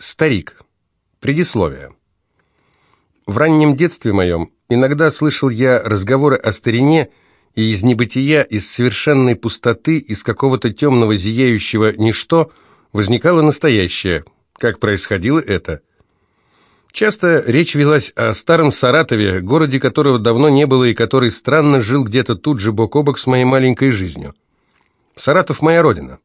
Старик. Предисловие. В раннем детстве моем иногда слышал я разговоры о старине, и из небытия, из совершенной пустоты, из какого-то темного зияющего ничто возникало настоящее. Как происходило это? Часто речь велась о старом Саратове, городе которого давно не было и который странно жил где-то тут же бок о бок с моей маленькой жизнью. Саратов – моя родина.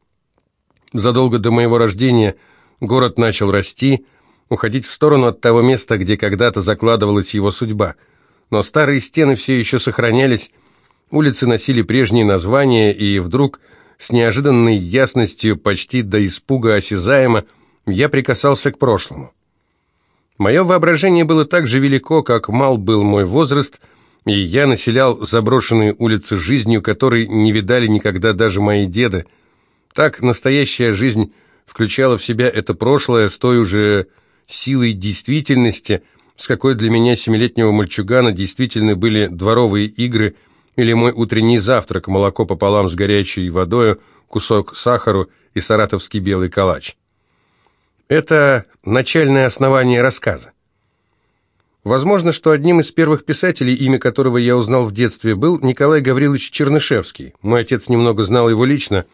Задолго до моего рождения город начал расти, уходить в сторону от того места, где когда-то закладывалась его судьба. Но старые стены все еще сохранялись, улицы носили прежние названия, и вдруг, с неожиданной ясностью, почти до испуга осязаемо, я прикасался к прошлому. Мое воображение было так же велико, как мал был мой возраст, и я населял заброшенные улицы жизнью, которой не видали никогда даже мои деды. Так настоящая жизнь включала в себя это прошлое с той уже силой действительности, с какой для меня семилетнего мальчугана действительно были дворовые игры или мой утренний завтрак, молоко пополам с горячей водой, кусок сахару и саратовский белый калач. Это начальное основание рассказа. Возможно, что одним из первых писателей, имя которого я узнал в детстве, был Николай Гаврилович Чернышевский. Мой отец немного знал его лично.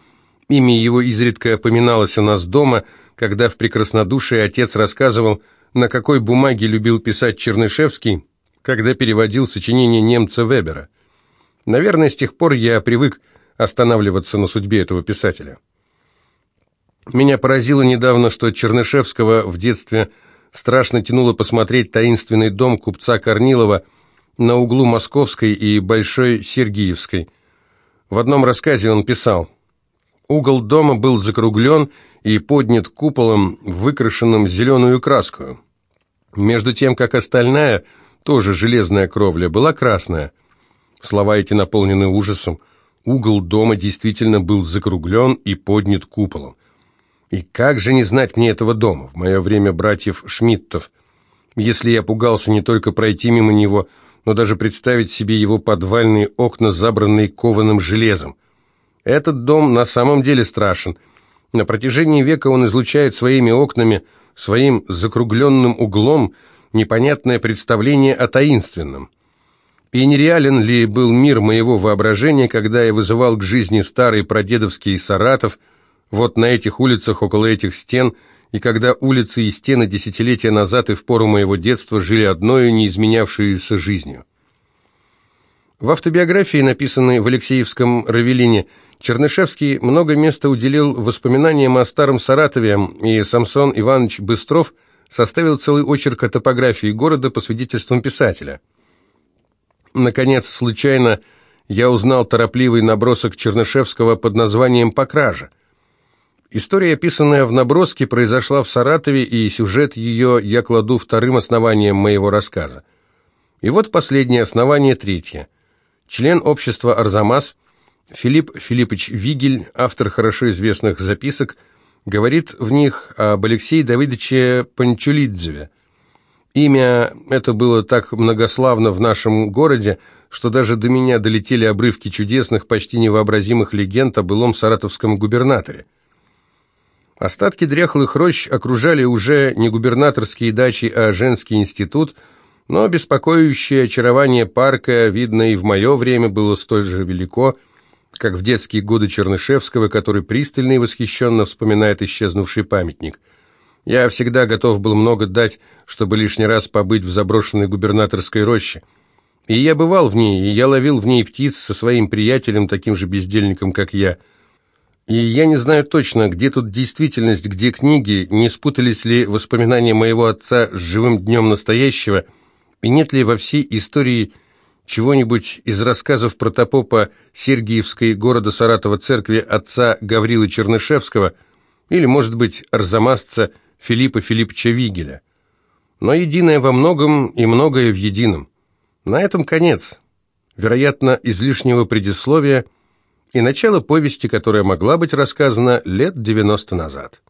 Имя его изредка поминалось у нас дома, когда в прекраснодушии отец рассказывал, на какой бумаге любил писать Чернышевский, когда переводил сочинение немца Вебера. Наверное, с тех пор я привык останавливаться на судьбе этого писателя. Меня поразило недавно, что Чернышевского в детстве страшно тянуло посмотреть таинственный дом купца Корнилова на углу Московской и Большой Сергиевской. В одном рассказе он писал «Угол дома был закруглен и поднят куполом, выкрашенным зеленую краску. Между тем, как остальная, тоже железная кровля, была красная. Слова эти наполнены ужасом. Угол дома действительно был закруглен и поднят куполом. И как же не знать мне этого дома, в мое время братьев Шмидтов, если я пугался не только пройти мимо него, но даже представить себе его подвальные окна, забранные кованым железом. Этот дом на самом деле страшен. На протяжении века он излучает своими окнами, своим закругленным углом непонятное представление о таинственном. И нереален ли был мир моего воображения, когда я вызывал к жизни старый прадедовский Саратов – вот на этих улицах, около этих стен, и когда улицы и стены десятилетия назад и в пору моего детства жили одной неизменявшейся жизнью. В автобиографии, написанной в Алексеевском Равелине, Чернышевский много места уделил воспоминаниям о старом Саратове, и Самсон Иванович Быстров составил целый очерк о топографии города по свидетельствам писателя. Наконец, случайно, я узнал торопливый набросок Чернышевского под названием «Покража». История, описанная в наброске, произошла в Саратове, и сюжет ее я кладу вторым основанием моего рассказа. И вот последнее основание, третье. Член общества «Арзамас» Филипп Филиппович Вигель, автор хорошо известных записок, говорит в них об Алексее Давидовиче Панчулидзеве. Имя это было так многославно в нашем городе, что даже до меня долетели обрывки чудесных, почти невообразимых легенд о былом саратовском губернаторе. Остатки дряхлых рощ окружали уже не губернаторские дачи, а женский институт, но беспокоящее очарование парка, видно и в мое время, было столь же велико, как в детские годы Чернышевского, который пристально и восхищенно вспоминает исчезнувший памятник. Я всегда готов был много дать, чтобы лишний раз побыть в заброшенной губернаторской роще. И я бывал в ней, и я ловил в ней птиц со своим приятелем, таким же бездельником, как я – и я не знаю точно, где тут действительность, где книги, не спутались ли воспоминания моего отца с живым днем настоящего, и нет ли во всей истории чего-нибудь из рассказов протопопа Сергиевской города Саратова церкви отца Гаврилы Чернышевского или, может быть, арзамасца Филиппа Филипповича Вигеля. Но единое во многом и многое в едином. На этом конец. Вероятно, излишнего предисловия – и начало повести, которая могла быть рассказана лет 90 назад.